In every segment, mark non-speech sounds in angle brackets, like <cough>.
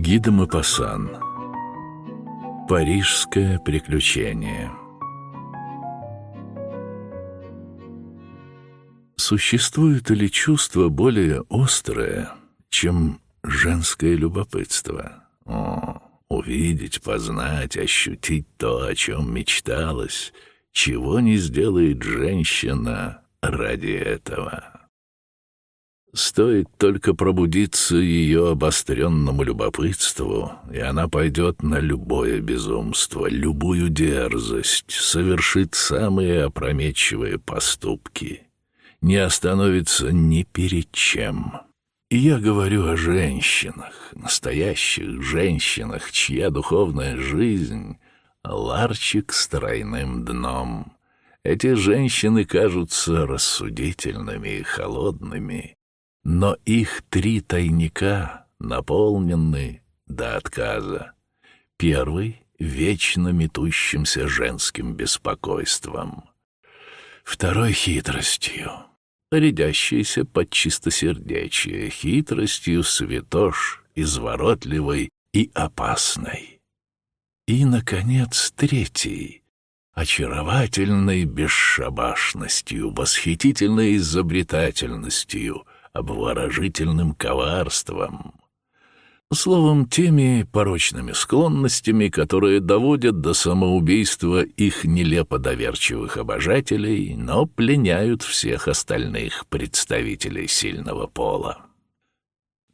Гида Мапасан Парижское приключение Существует ли чувство более острое, чем женское любопытство? О, увидеть, познать, ощутить то, о чем мечталось, чего не сделает женщина ради этого. Стоит только пробудиться ее обостренному любопытству, и она пойдет на любое безумство, любую дерзость, совершит самые опрометчивые поступки, не остановится ни перед чем. И я говорю о женщинах, настоящих женщинах, чья духовная жизнь — ларчик с тройным дном. Эти женщины кажутся рассудительными и холодными, но их три тайника наполнены до отказа. Первый — вечно метущимся женским беспокойством. Второй — хитростью, рядящейся под чистосердечие, хитростью святош, изворотливой и опасной. И, наконец, третий — очаровательной бесшабашностью, восхитительной изобретательностью — обворожительным коварством. Словом, теми порочными склонностями, которые доводят до самоубийства их нелепо доверчивых обожателей, но пленяют всех остальных представителей сильного пола.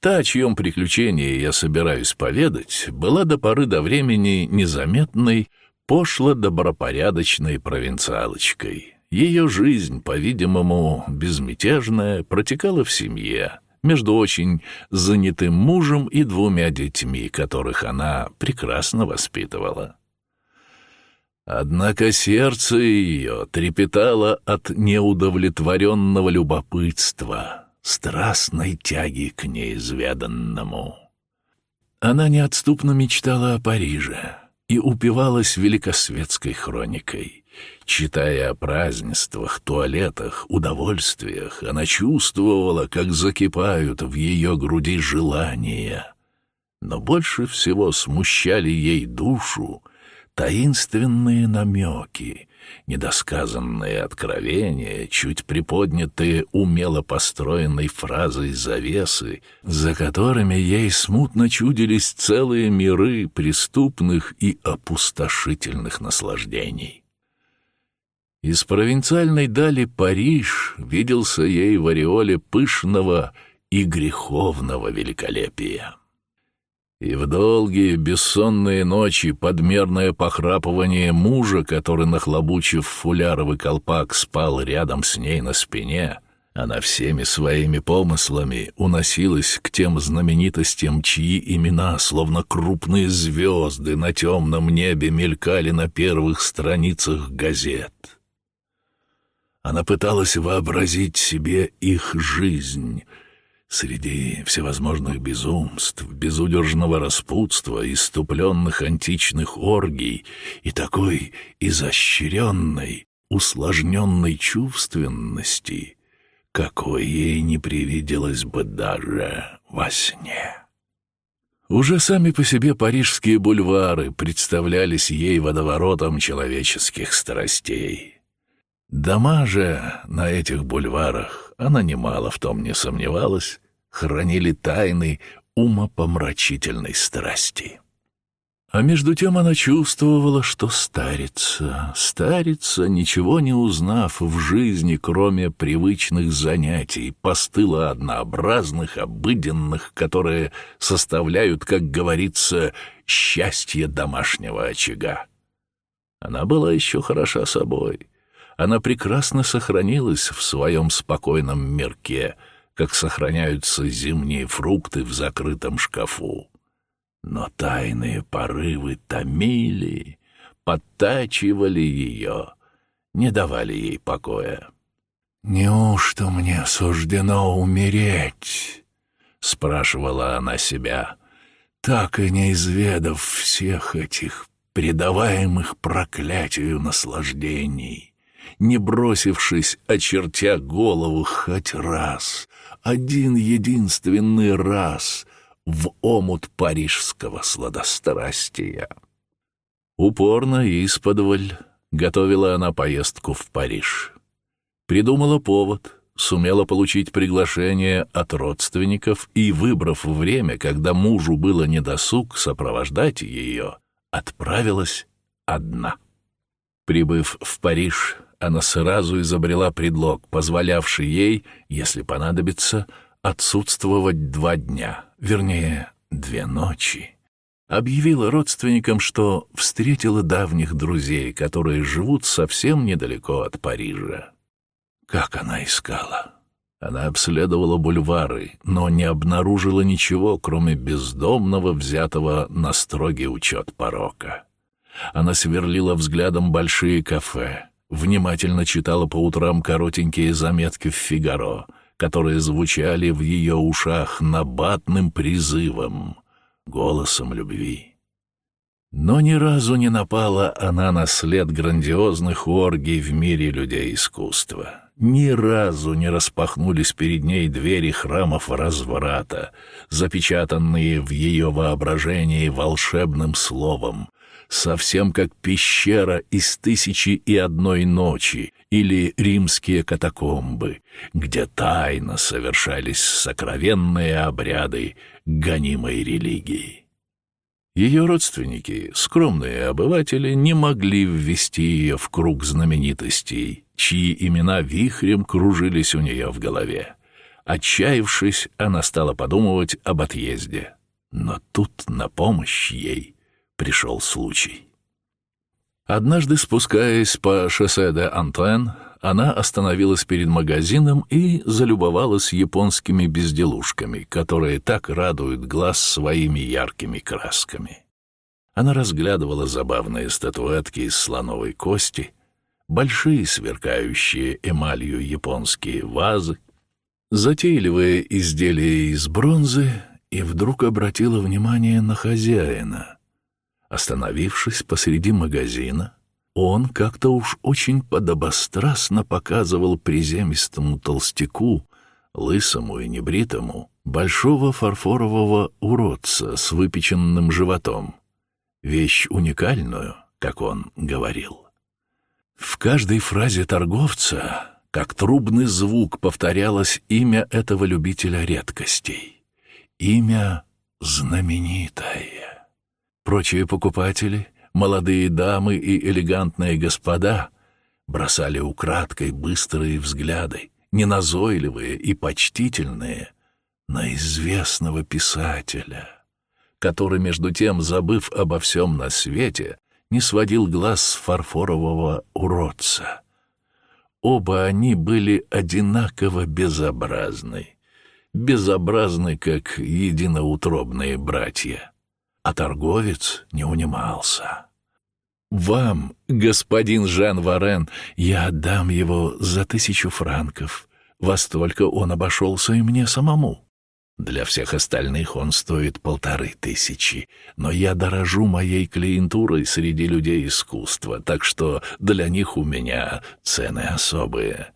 Та, о чьем приключении я собираюсь поведать, была до поры до времени незаметной, пошло-добропорядочной провинциалочкой. Ее жизнь, по-видимому, безмятежная, протекала в семье, между очень занятым мужем и двумя детьми, которых она прекрасно воспитывала. Однако сердце ее трепетало от неудовлетворенного любопытства, страстной тяги к неизведанному. Она неотступно мечтала о Париже и упивалась великосветской хроникой — Читая о празднествах, туалетах, удовольствиях, она чувствовала, как закипают в ее груди желания. Но больше всего смущали ей душу таинственные намеки, недосказанные откровения, чуть приподнятые умело построенной фразой завесы, за которыми ей смутно чудились целые миры преступных и опустошительных наслаждений. Из провинциальной дали Париж виделся ей в ореоле пышного и греховного великолепия. И в долгие бессонные ночи подмерное похрапывание мужа, который, нахлобучив фуляровый колпак, спал рядом с ней на спине, она всеми своими помыслами уносилась к тем знаменитостям, чьи имена, словно крупные звезды на темном небе, мелькали на первых страницах газет. Она пыталась вообразить себе их жизнь среди всевозможных безумств, безудержного распутства, иступленных античных оргий и такой изощренной, усложненной чувственности, какой ей не привиделось бы даже во сне. Уже сами по себе парижские бульвары представлялись ей водоворотом человеческих страстей. Дома же на этих бульварах, она немало в том не сомневалась, хранили тайны умопомрачительной страсти. А между тем она чувствовала, что старится, старится, ничего не узнав в жизни, кроме привычных занятий, постыло однообразных, обыденных, которые составляют, как говорится, счастье домашнего очага. Она была еще хороша собой — она прекрасно сохранилась в своем спокойном мирке, как сохраняются зимние фрукты в закрытом шкафу. Но тайные порывы томили, подтачивали ее, не давали ей покоя. «Неужто мне суждено умереть?» — спрашивала она себя, так и не изведав всех этих предаваемых проклятию наслаждений не бросившись, очертя голову хоть раз, один единственный раз, в омут парижского сладострастия. Упорно и исподволь готовила она поездку в Париж. Придумала повод, сумела получить приглашение от родственников и, выбрав время, когда мужу было недосуг сопровождать ее, отправилась одна. Прибыв в Париж, она сразу изобрела предлог, позволявший ей, если понадобится, отсутствовать два дня, вернее, две ночи. Объявила родственникам, что встретила давних друзей, которые живут совсем недалеко от Парижа. Как она искала? Она обследовала бульвары, но не обнаружила ничего, кроме бездомного, взятого на строгий учет порока. Она сверлила взглядом большие кафе, внимательно читала по утрам коротенькие заметки в «Фигаро», которые звучали в ее ушах набатным призывом, голосом любви. Но ни разу не напала она на след грандиозных оргий в мире людей искусства. Ни разу не распахнулись перед ней двери храмов разврата, запечатанные в ее воображении волшебным словом, совсем как пещера из «Тысячи и одной ночи» или римские катакомбы, где тайно совершались сокровенные обряды гонимой религии. Ее родственники, скромные обыватели, не могли ввести ее в круг знаменитостей, чьи имена вихрем кружились у нее в голове. Отчаявшись, она стала подумывать об отъезде. Но тут на помощь ей пришел случай. Однажды, спускаясь по шоссе де Антуэн, она остановилась перед магазином и залюбовалась японскими безделушками, которые так радуют глаз своими яркими красками. Она разглядывала забавные статуэтки из слоновой кости, большие сверкающие эмалью японские вазы, затейливые изделия из бронзы и вдруг обратила внимание на хозяина — Остановившись посреди магазина, он как-то уж очень подобострастно показывал приземистому толстяку, лысому и небритому, большого фарфорового уродца с выпеченным животом. Вещь уникальную, как он говорил. В каждой фразе торговца, как трубный звук, повторялось имя этого любителя редкостей. Имя знаменитое. Прочие покупатели, молодые дамы и элегантные господа бросали украдкой быстрые взгляды, неназойливые и почтительные, на известного писателя, который, между тем, забыв обо всем на свете, не сводил глаз с фарфорового уродца. Оба они были одинаково безобразны, безобразны, как единоутробные братья а торговец не унимался. «Вам, господин Жан Варен, я отдам его за тысячу франков. Во столько он обошелся и мне самому. Для всех остальных он стоит полторы тысячи, но я дорожу моей клиентурой среди людей искусства, так что для них у меня цены особые.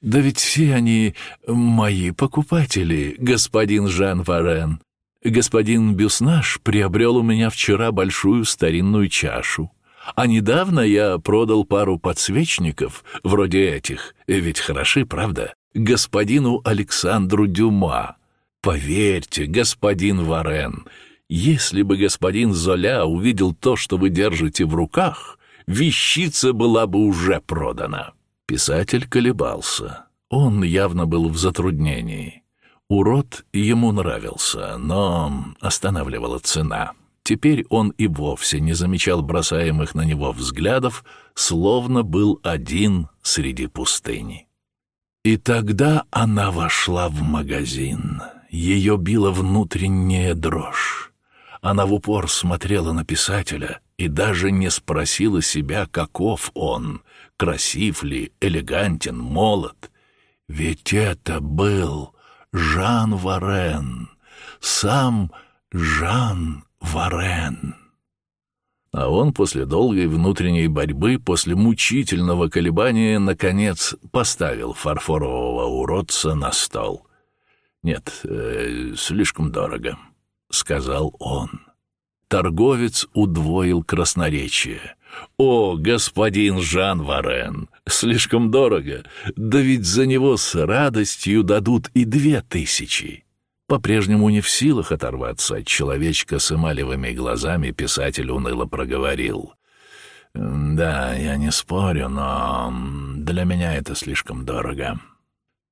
Да ведь все они мои покупатели, господин Жан Варен. Господин Бюснаш приобрел у меня вчера большую старинную чашу. А недавно я продал пару подсвечников, вроде этих, ведь хороши, правда, господину Александру Дюма. Поверьте, господин Варен, если бы господин Золя увидел то, что вы держите в руках, вещица была бы уже продана. Писатель колебался. Он явно был в затруднении. Урод ему нравился, но останавливала цена. Теперь он и вовсе не замечал бросаемых на него взглядов, словно был один среди пустыни. И тогда она вошла в магазин. Ее била внутренняя дрожь. Она в упор смотрела на писателя и даже не спросила себя, каков он, красив ли, элегантен, молод. Ведь это был Жан Варен, сам Жан Варен. А он после долгой внутренней борьбы, после мучительного колебания, наконец поставил фарфорового уродца на стол. Нет, э, слишком дорого. — сказал он. Торговец удвоил красноречие. «О, господин Жан Варен, слишком дорого, да ведь за него с радостью дадут и две тысячи». По-прежнему не в силах оторваться от человечка с эмалевыми глазами, писатель уныло проговорил. «Да, я не спорю, но для меня это слишком дорого».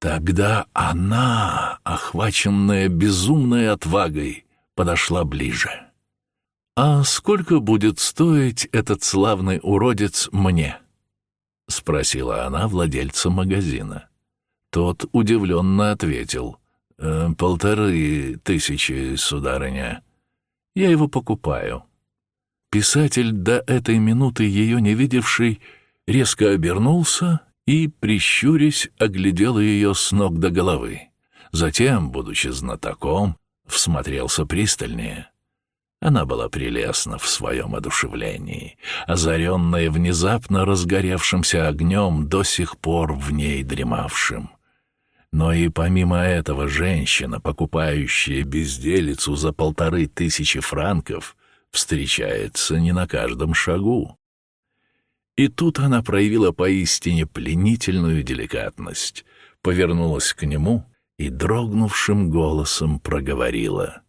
Тогда она, охваченная безумной отвагой, подошла ближе. «А сколько будет стоить этот славный уродец мне?» — спросила она владельца магазина. Тот удивленно ответил. «Э, «Полторы тысячи, сударыня. Я его покупаю». Писатель, до этой минуты ее не видевший, резко обернулся и, прищурясь, оглядел ее с ног до головы. Затем, будучи знатоком, всмотрелся пристальнее. Она была прелестна в своем одушевлении, озаренная внезапно разгоревшимся огнем, до сих пор в ней дремавшим. Но и помимо этого женщина, покупающая безделицу за полторы тысячи франков, встречается не на каждом шагу. И тут она проявила поистине пленительную деликатность, повернулась к нему и дрогнувшим голосом проговорила.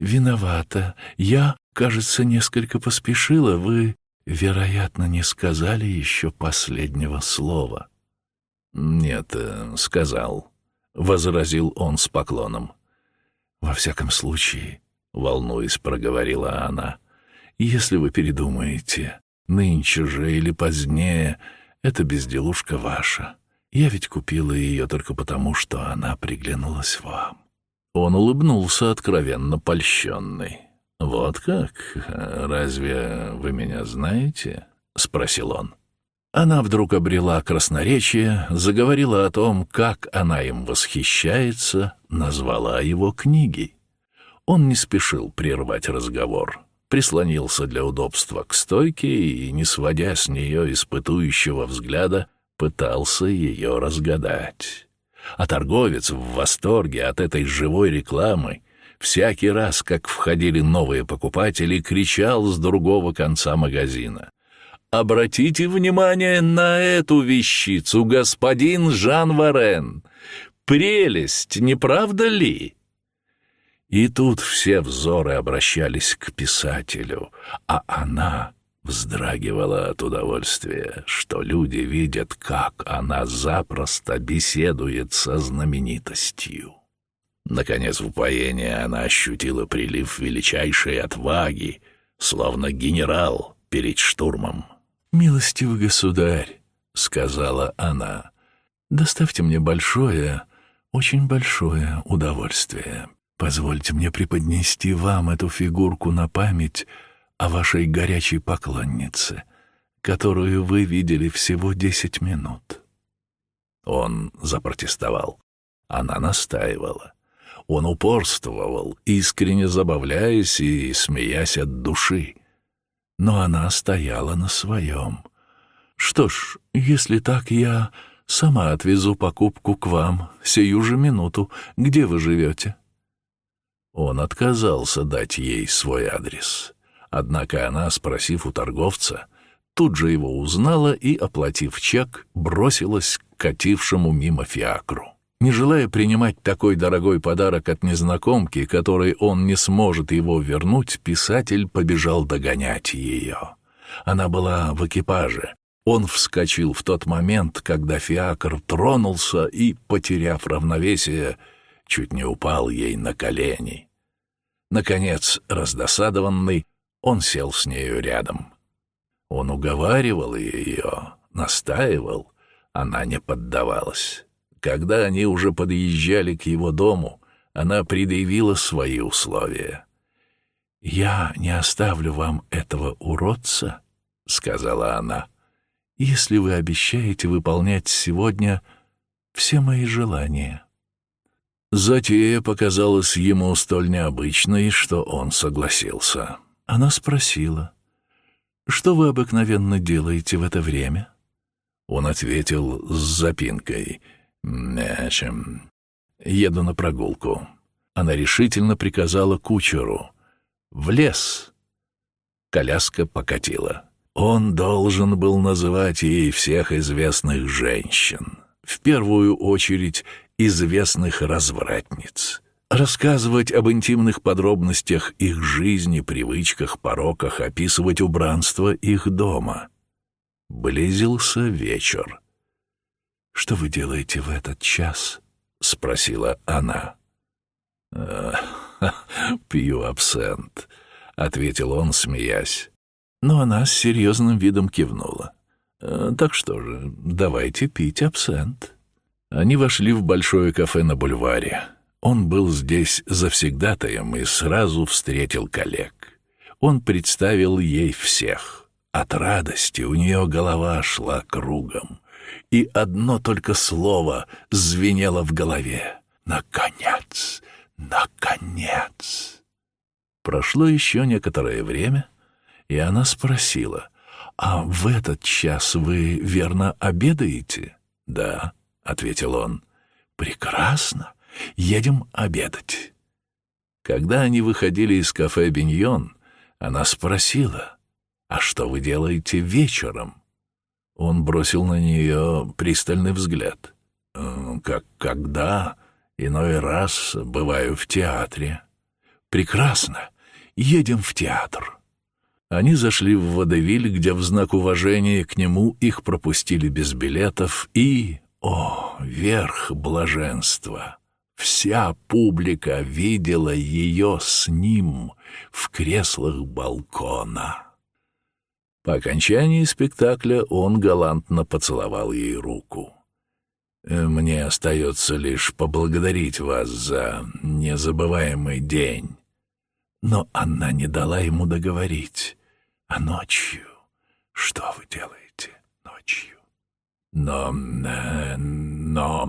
«Виновата. Я, кажется, несколько поспешила. Вы, вероятно, не сказали еще последнего слова». «Нет, э, сказал», — возразил он с поклоном. «Во всяком случае», — волнуясь, проговорила она, — «если вы передумаете, Нынче же или позднее эта безделушка ваша. Я ведь купила ее только потому, что она приглянулась вам». Он улыбнулся, откровенно польщенный. «Вот как? Разве вы меня знаете?» — спросил он. Она вдруг обрела красноречие, заговорила о том, как она им восхищается, назвала его книги. Он не спешил прервать разговор прислонился для удобства к стойке и, не сводя с нее испытующего взгляда, пытался ее разгадать. А торговец в восторге от этой живой рекламы всякий раз, как входили новые покупатели, кричал с другого конца магазина. «Обратите внимание на эту вещицу, господин Жан Варен! Прелесть, не правда ли?» И тут все взоры обращались к писателю, а она вздрагивала от удовольствия, что люди видят, как она запросто беседует со знаменитостью. Наконец, в упоении она ощутила прилив величайшей отваги, словно генерал перед штурмом. «Милостивый государь», — сказала она, — «доставьте мне большое, очень большое удовольствие». Позвольте мне преподнести вам эту фигурку на память о вашей горячей поклоннице, которую вы видели всего десять минут». Он запротестовал. Она настаивала. Он упорствовал, искренне забавляясь и смеясь от души. Но она стояла на своем. «Что ж, если так, я сама отвезу покупку к вам сию же минуту. Где вы живете?» Он отказался дать ей свой адрес. Однако она, спросив у торговца, тут же его узнала и, оплатив чек, бросилась к катившему мимо фиакру. Не желая принимать такой дорогой подарок от незнакомки, которой он не сможет его вернуть, писатель побежал догонять ее. Она была в экипаже. Он вскочил в тот момент, когда фиакр тронулся и, потеряв равновесие, чуть не упал ей на колени. Наконец, раздосадованный, он сел с нею рядом. Он уговаривал ее, настаивал, она не поддавалась. Когда они уже подъезжали к его дому, она предъявила свои условия. «Я не оставлю вам этого уродца», — сказала она, — «если вы обещаете выполнять сегодня все мои желания». Затея показалась ему столь необычной, что он согласился. Она спросила, «Что вы обыкновенно делаете в это время?» Он ответил с запинкой, «Нечем. Еду на прогулку». Она решительно приказала кучеру. «В лес!» Коляска покатила. Он должен был называть ей всех известных женщин. В первую очередь известных развратниц. Рассказывать об интимных подробностях их жизни, привычках, пороках, описывать убранство их дома. Близился вечер. «Что вы делаете в этот час?» — спросила она. <laughs> «Пью абсент», — ответил он, смеясь. Но она с серьезным видом кивнула. «Э, «Так что же, давайте пить абсент». Они вошли в большое кафе на бульваре. Он был здесь завсегдатаем и сразу встретил коллег. Он представил ей всех. От радости у нее голова шла кругом, и одно только слово звенело в голове. «Наконец! Наконец!» Прошло еще некоторое время, и она спросила, «А в этот час вы, верно, обедаете?» «Да», — ответил он. «Прекрасно. Едем обедать». Когда они выходили из кафе «Биньон», она спросила, «А что вы делаете вечером?» Он бросил на нее пристальный взгляд. «Э, «Как когда? Иной раз бываю в театре». «Прекрасно. Едем в театр». Они зашли в водевиль, где в знак уважения к нему их пропустили без билетов, и, о, верх блаженства! Вся публика видела ее с ним в креслах балкона. По окончании спектакля он галантно поцеловал ей руку. «Мне остается лишь поблагодарить вас за незабываемый день». Но она не дала ему договорить. «А ночью? Что вы делаете ночью?» «Но... Э, но...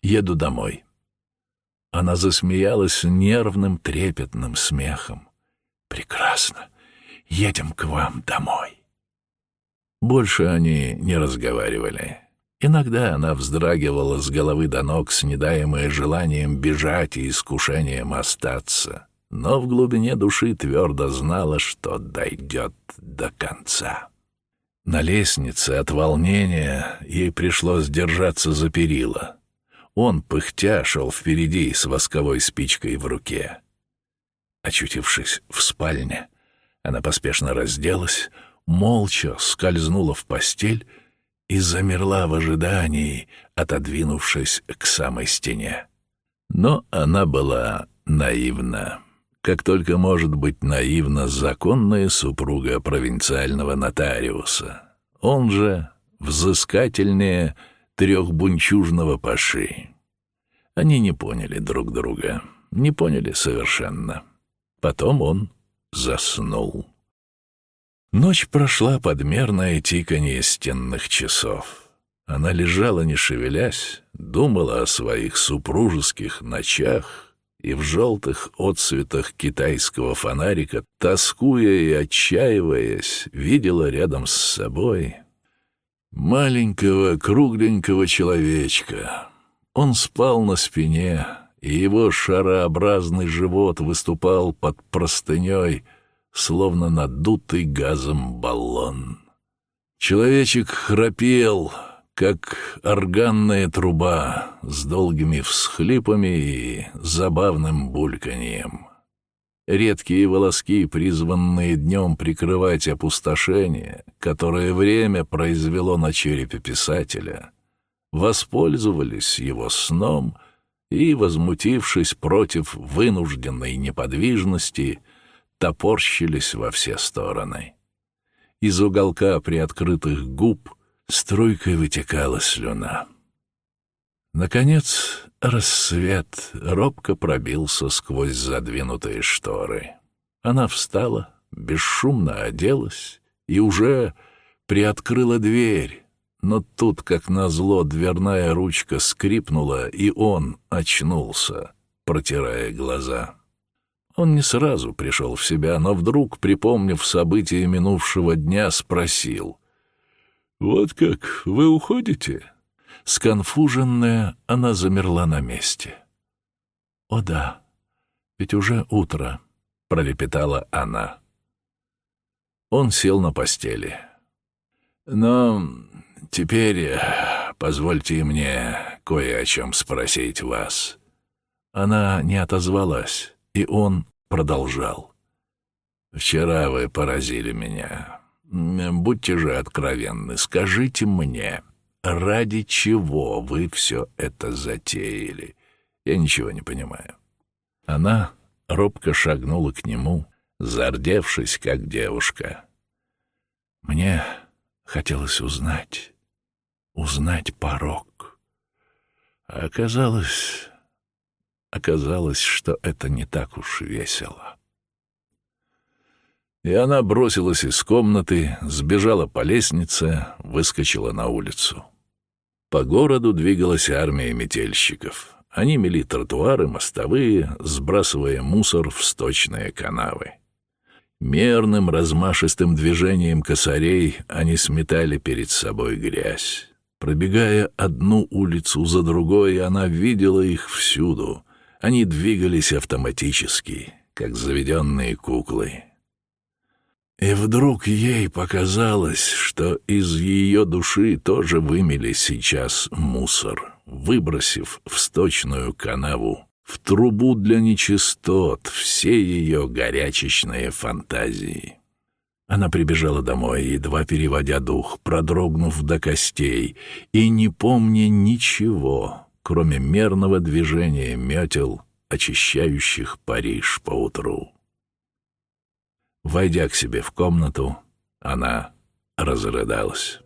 еду домой». Она засмеялась нервным, трепетным смехом. «Прекрасно. Едем к вам домой». Больше они не разговаривали. Иногда она вздрагивала с головы до ног, снедаемая желанием бежать и искушением остаться, но в глубине души твердо знала, что дойдет до конца. На лестнице от волнения ей пришлось держаться за перила. Он, пыхтя, шел впереди с восковой спичкой в руке. Очутившись в спальне, она поспешно разделась, молча скользнула в постель и замерла в ожидании, отодвинувшись к самой стене. Но она была наивна, как только может быть наивна законная супруга провинциального нотариуса. Он же взыскательнее трехбунчужного паши. Они не поняли друг друга, не поняли совершенно. Потом он заснул. Ночь прошла подмерное тиканье стенных часов. Она лежала, не шевелясь, думала о своих супружеских ночах и в желтых отсветах китайского фонарика, тоскуя и отчаиваясь, видела рядом с собой маленького кругленького человечка. Он спал на спине, и его шарообразный живот выступал под простыней, словно надутый газом баллон. Человечек храпел, как органная труба, с долгими всхлипами и забавным бульканьем. Редкие волоски, призванные днем прикрывать опустошение, которое время произвело на черепе писателя, воспользовались его сном и, возмутившись против вынужденной неподвижности, топорщились во все стороны. Из уголка приоткрытых губ струйкой вытекала слюна. Наконец, рассвет робко пробился сквозь задвинутые шторы. Она встала, бесшумно оделась и уже приоткрыла дверь, но тут, как назло, дверная ручка скрипнула, и он очнулся, протирая глаза. Он не сразу пришел в себя, но вдруг, припомнив события минувшего дня, спросил. «Вот как, вы уходите?» Сконфуженная, она замерла на месте. «О да, ведь уже утро», — пролепетала она. Он сел на постели. «Но теперь э, позвольте мне кое о чем спросить вас». Она не отозвалась, и он продолжал. «Вчера вы поразили меня. Будьте же откровенны, скажите мне, ради чего вы все это затеяли? Я ничего не понимаю». Она робко шагнула к нему, зардевшись, как девушка. Мне хотелось узнать, узнать порог. А оказалось, оказалось, что это не так уж весело. И она бросилась из комнаты, сбежала по лестнице, выскочила на улицу. По городу двигалась армия метельщиков. Они мели тротуары, мостовые, сбрасывая мусор в сточные канавы. Мерным, размашистым движением косарей они сметали перед собой грязь. Пробегая одну улицу за другой, она видела их всюду. Они двигались автоматически, как заведенные куклы. И вдруг ей показалось, что из ее души тоже вымели сейчас мусор, выбросив в сточную канаву в трубу для нечистот все ее горячечные фантазии. Она прибежала домой, едва переводя дух, продрогнув до костей, и не помня ничего, кроме мерного движения метел, очищающих Париж поутру. Войдя к себе в комнату, она разрыдалась.